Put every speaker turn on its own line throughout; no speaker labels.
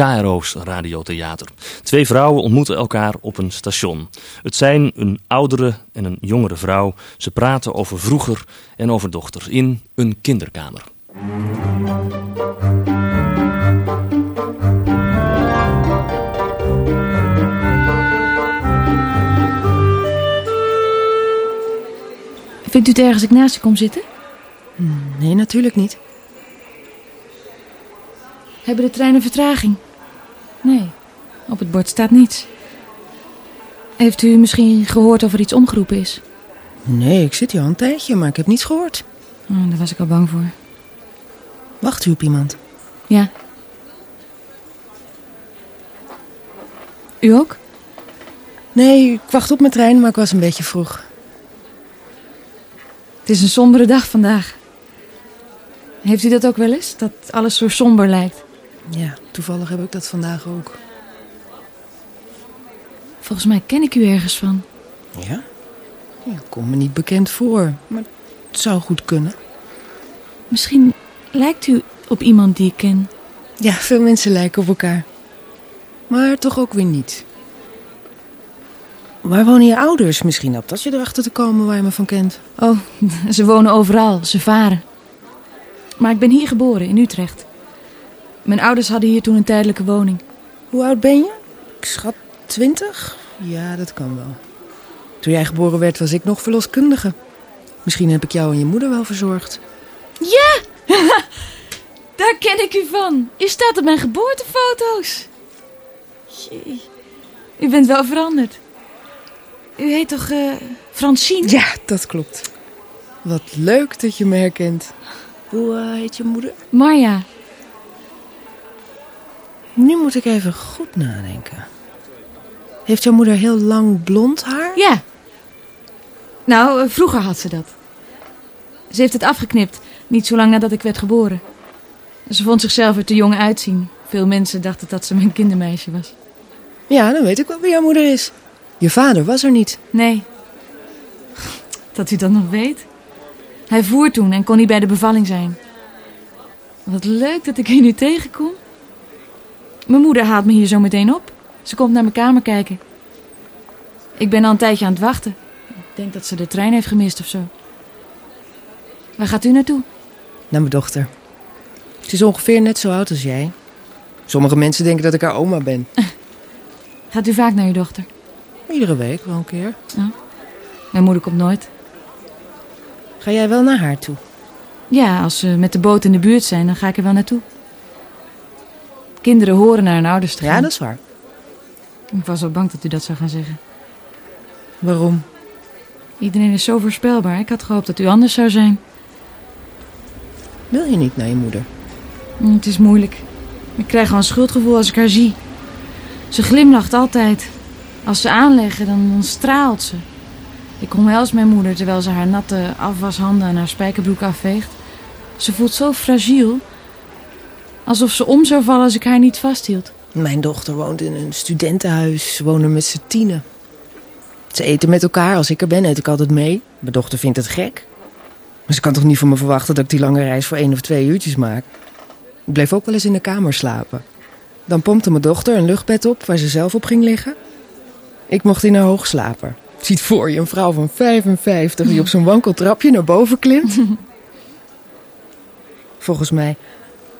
KRO's radiotheater. Twee vrouwen ontmoeten elkaar op een station. Het zijn een oudere en een jongere vrouw. Ze praten over vroeger en over dochter in een kinderkamer.
Vindt u het erg als ik naast u kom zitten?
Nee, natuurlijk niet.
Hebben de treinen vertraging? Nee, op het bord staat niets. Heeft u misschien gehoord of er iets omgeroepen is?
Nee, ik zit hier al een tijdje, maar ik heb niets gehoord.
Oh, daar was ik al bang voor.
Wacht u op iemand?
Ja. U ook?
Nee, ik wacht op mijn trein, maar ik was een beetje vroeg.
Het is een sombere dag vandaag. Heeft u dat ook wel eens? Dat alles zo somber lijkt?
Ja, toevallig heb ik dat vandaag ook.
Volgens mij ken ik u ergens van.
Ja? Ja, kom me niet bekend voor, maar het zou goed kunnen.
Misschien lijkt u op iemand die ik ken.
Ja, veel mensen lijken op elkaar. Maar toch ook weer niet. Waar wonen je ouders? Misschien op dat je erachter te komen waar je me van kent.
Oh, ze wonen overal. Ze varen. Maar ik ben hier geboren, in Utrecht. Mijn ouders hadden hier toen een tijdelijke woning.
Hoe oud ben je? Ik schat twintig? Ja, dat kan wel. Toen jij geboren werd was ik nog verloskundige. Misschien heb ik jou en je moeder wel verzorgd.
Ja! Daar ken ik u van. U staat op mijn geboortefoto's. Jee. U bent wel veranderd. U heet toch eh Francine?
Ja, dat klopt. Wat leuk dat je me herkent. Hoe eh, heet je moeder?
Marja.
Nu moet ik even goed nadenken. Heeft jouw moeder heel lang blond haar?
Ja. Nou, eh, vroeger had ze dat. Ze heeft het afgeknipt, niet zo lang nadat ik werd geboren. Ze vond zichzelf er te jong uitzien. Veel mensen dachten dat ze mijn kindermeisje was.
Ja, dan weet ik wel wie jouw moeder is. Je vader was er niet.
Nee. Dat u dat nog weet. Hij voer toen en kon niet bij de bevalling zijn. Wat leuk dat ik u nu tegenkom. Mijn moeder haalt me hier zo meteen op. Ze komt naar mijn kamer kijken. Ik ben al een tijdje aan het wachten. Ik denk dat ze de trein heeft gemist of zo. Waar gaat u naartoe?
Naar mijn dochter. Ze is ongeveer net zo oud als jij. Sommige mensen denken dat ik haar oma ben.
Gaat u vaak naar uw dochter?
Iedere week wel een keer.
Mijn moeder komt nooit.
Ga jij wel naar haar toe?
Ja, als ze met de boot in de buurt zijn, dan ga ik er wel naartoe. Kinderen horen naar hun ouders te gaan.
Ja, dat is waar.
Ik was wel bang dat u dat zou gaan zeggen.
Waarom?
Iedereen is zo voorspelbaar. Ik had gehoopt dat u anders zou zijn.
Wil je niet naar je moeder?
Hm, Het is moeilijk. Ik krijg al een schuldgevoel als ik haar zie. Ze glimlacht altijd. Als ze aanleggen, dan, dan straalt ze. Ik omhels mijn moeder terwijl ze haar natte afwashanden en haar spijkerbroek afveegt. Ze voelt zo fragiel. Alsof ze om zou vallen als ik haar niet vasthield.
Mijn dochter woont in een studentenhuis. Ze wonen met z'n tienen. Ze eten met elkaar. Als ik er ben, eet ik altijd mee. Mijn dochter vindt het gek. Maar ze kan toch niet van me verwachten dat ik die lange reis voor één of twee uurtjes maak? Ik bleef ook wel eens in de kamer slapen. Dan pompte mijn dochter een luchtbed op waar ze zelf op ging liggen. Ik mocht in haar hoogslaper. Ziet voor je een vrouw van 55 die op zo'n wankeltrapje naar boven klimt. Volgens mij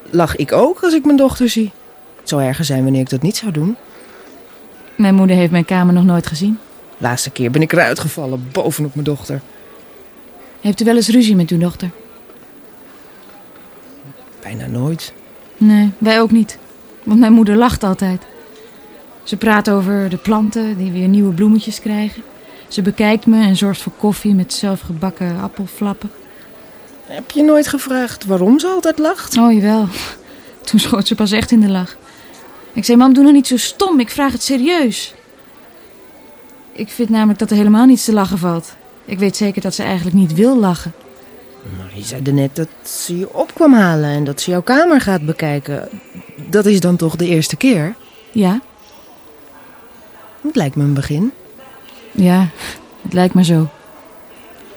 lach ik ook als ik mijn dochter zie. Het zou erger zijn wanneer ik dat niet zou doen.
Mijn moeder heeft mijn kamer nog nooit gezien.
Laatste keer ben ik eruit gevallen bovenop mijn dochter.
Heeft u wel eens ruzie met uw dochter?
Bijna nooit.
Nee, wij ook niet. Want mijn moeder lacht altijd. Ze praat over de planten die weer nieuwe bloemetjes krijgen. Ze bekijkt me en zorgt voor koffie met zelfgebakken appelflappen.
Heb je nooit gevraagd waarom ze altijd lacht?
Oh, jawel. Toen schoot ze pas echt in de lach. Ik zei, mam, doe nou niet zo stom. Ik vraag het serieus. Ik vind namelijk dat er helemaal niets te lachen valt. Ik weet zeker dat ze eigenlijk niet wil lachen.
Maar je zei net dat ze je op kwam halen en dat ze jouw kamer gaat bekijken. Dat is dan toch de eerste keer?
Ja?
Het lijkt me een begin.
Ja, het lijkt me zo.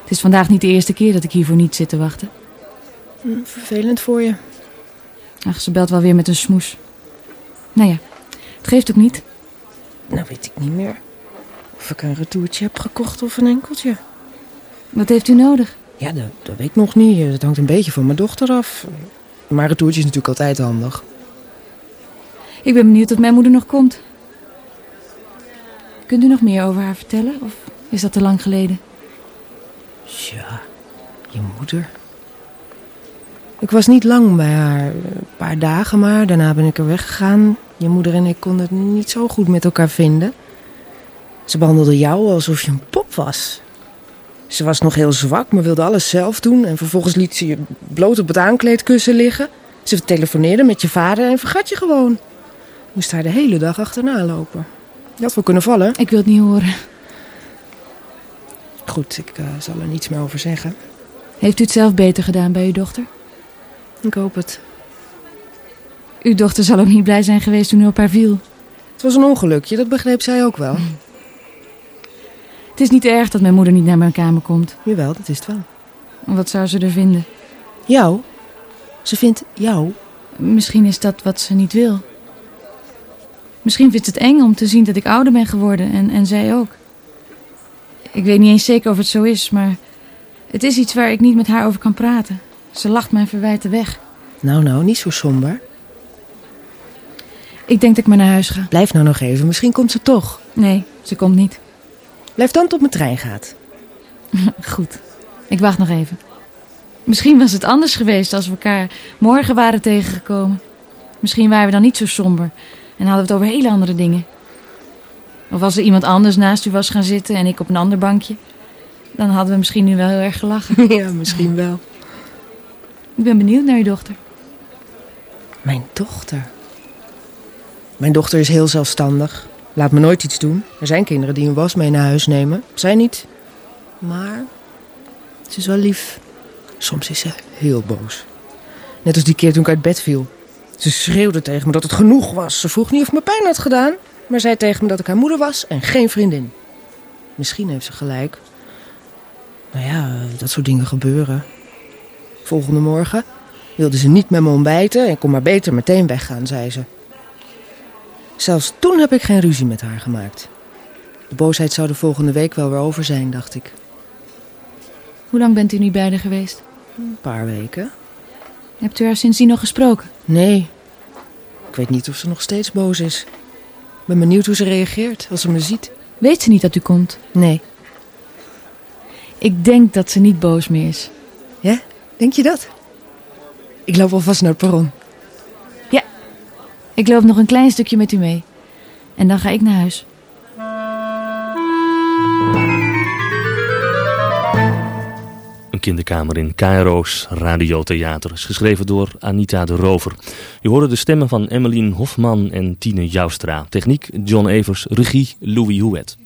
Het is vandaag niet de eerste keer dat ik hiervoor niet zit te wachten.
Hm, Vervelend voor je.
Ach, ze belt wel weer met een smoes. Nou ja, het geeft ook niet.
Nou weet ik niet meer of ik een retourtje heb gekocht of een enkeltje.
Wat heeft u nodig?
Ja, dat, dat weet ik nog niet. Dat hangt een beetje van mijn dochter af. Maar een retourtje is natuurlijk altijd handig.
Ik ben benieuwd of mijn moeder nog komt. Kunt u nog meer over haar vertellen? Of is dat te lang geleden?
Tja, je moeder. Ik was niet lang bij haar. Een paar dagen maar. Daarna ben ik er weggegaan. Je moeder en ik konden het niet zo goed met elkaar vinden. Ze behandelde jou alsof je een pop was. Ze was nog heel zwak, maar wilde alles zelf doen. En vervolgens liet ze je bloot op het aankleedkussen liggen. Ze telefoneerde met je vader en vergat je gewoon. Moest haar de hele dag achterna lopen. Je had wel kunnen vallen.
Ik wil het niet horen.
Goed, ik eh, zal er niets meer over zeggen.
Heeft u het zelf beter gedaan bij uw dochter?
Ik hoop het.
Uw dochter zal ook niet blij zijn geweest toen u op haar viel.
Het was een ongelukje, dat begreep zij ook wel.
Het is niet erg dat mijn moeder niet naar mijn kamer komt.
Jawel, dat is het wel.
Wat zou ze er vinden?
Jou? Ze vindt jou?
Misschien is dat wat ze niet wil. Misschien vindt ze het eng om te zien dat ik ouder ben geworden en, en zij ook. Ik weet niet eens zeker of het zo is, maar het is iets waar ik niet met haar over kan praten. Ze lacht mijn verwijten weg.
Nou, nou, niet zo somber.
Ik denk dat ik maar naar huis ga.
Blijf nou nog even, misschien komt ze toch.
Nee, ze komt niet.
Blijf dan tot mijn trein gaat.
Goed, ik wacht nog even. Misschien was het anders geweest als we elkaar morgen waren tegengekomen. Misschien waren we dan niet zo somber en hadden we het over hele andere dingen. Of als er iemand anders naast u was gaan zitten en ik op een ander bankje, dan hadden we misschien nu wel heel erg gelachen.
ja, misschien wel.
Ik ben benieuwd naar uw dochter.
Mijn dochter? Mijn dochter is heel zelfstandig. Laat me nooit iets doen. Er zijn kinderen die een was mee naar huis nemen. Zij niet. Maar ze is wel lief. Soms is ze heel boos. Net als die keer toen ik uit bed viel. Ze schreeuwde tegen me dat het genoeg was. Ze vroeg niet of me pijn had gedaan, maar zei tegen me dat ik haar moeder was en geen vriendin. Misschien heeft ze gelijk. Nou ja, dat soort dingen gebeuren. Volgende morgen wilde ze niet met me ontbijten en kon maar beter meteen weggaan, zei ze. Zelfs toen heb ik geen ruzie met haar gemaakt. De boosheid zou de volgende week wel weer over zijn, dacht ik.
Hoe lang bent u nu bij haar geweest?
Een paar weken.
Hebt u haar sindsdien nog gesproken?
Nee. Ik weet niet of ze nog steeds boos is. Ik ben benieuwd hoe ze reageert als ze me ziet.
Weet ze niet dat u komt?
Nee.
Ik denk dat ze niet boos meer is.
Ja? Denk je dat? Ik loop alvast naar het perron.
Ja. Ik loop nog een klein stukje met u mee. En dan ga ik naar huis.
Kinderkamer in KRO's Radiotheater is geschreven door Anita de Rover. Je hoorde de stemmen van Emmeline Hofman en Tine Joustra. Techniek John Evers, regie Louis Houet.